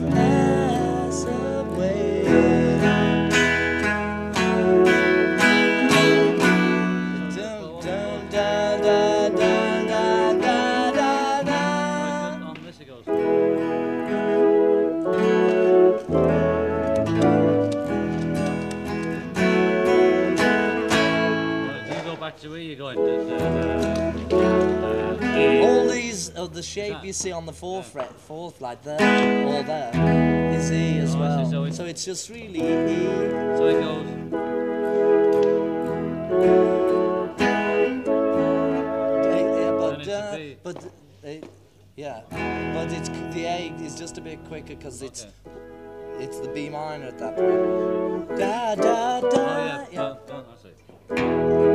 pass away. Da, da, da? Of the shape you see on the fourth fret, fourth like there, all there, is E as Oh, well. So So it's just really E. So it goes. But it's uh, but uh, yeah, but it's the A is just a bit quicker because it's Okay. it's the B minor at that point. Da da da. Oh yeah. yeah. Dun, dun,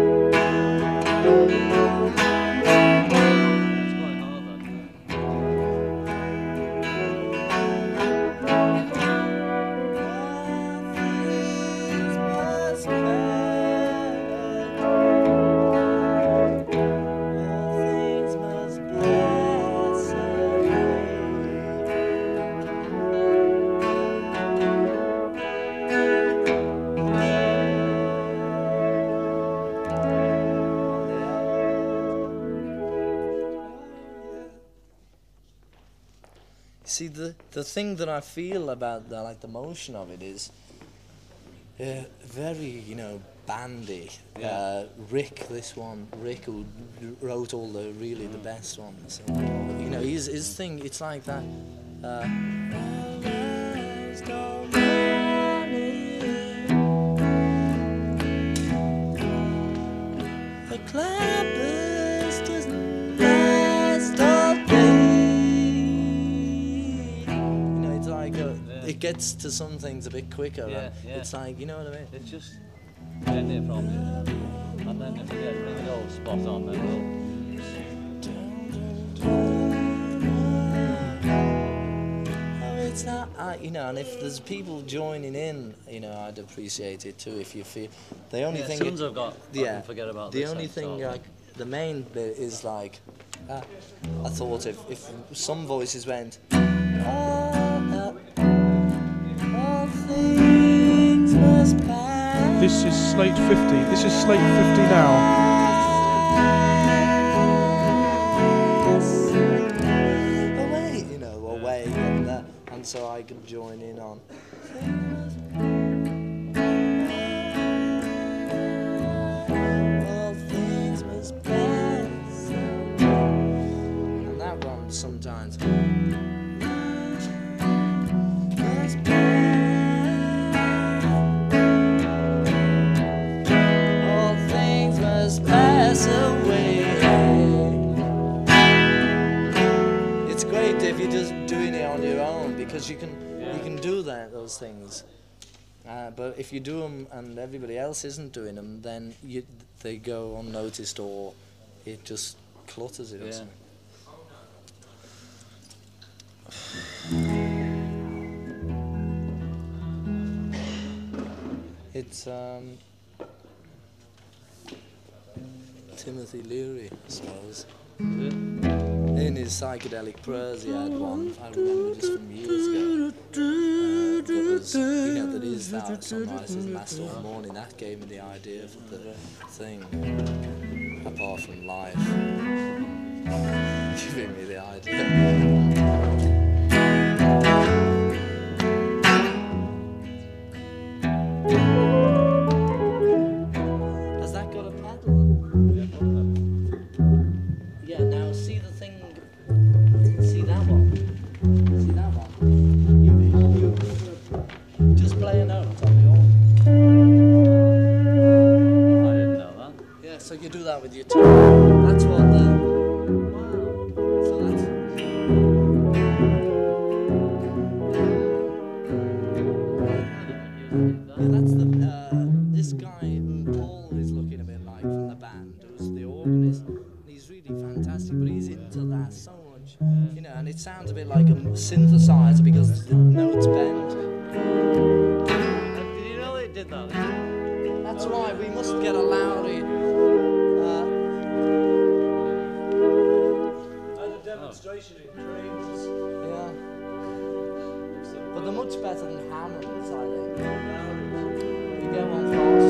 See the the thing that I feel about the like the motion of it is uh, very you know bandy. Yeah. Uh, Rick, this one, Rick who wrote all the really the best ones. You know his his thing. It's like that. Uh, Yeah. it gets to some things a bit quicker. Yeah, yeah. It's like you know what I mean. It's just getting it from you. And then if you get bring it all spot on, then we'll. Oh, it's not, uh, you know, and if there's people joining in, you know, I'd appreciate it too. If you feel the only Yeah, thing, as I've got, I yeah, can forget about the only thing, start. like the main bit is like, uh, I thought if if some voices went, "Ah, This is Slate 50. This is Slate 50 now. away, you know, away, and, uh, and so I could join in on. Sometimes. You're just doing it on your own because you can you can do that those things. Uh, but if you do them and everybody else isn't doing them, then you, they go unnoticed or it just clutters it or Yeah. something. It's um, Timothy Leary, I suppose. In his psychedelic prayers, he had one. I remember just from years ago. Uh, that was, you know, that is that sunrise is last all morning. That gave me the idea for the thing. Apart from life, that so much. You know, and it sounds a bit like a synthesizer because the notes bend. Did you know it did that? That's why we must get a Lowrey. Yeah. So much better than Hammond, I think. You get one faster.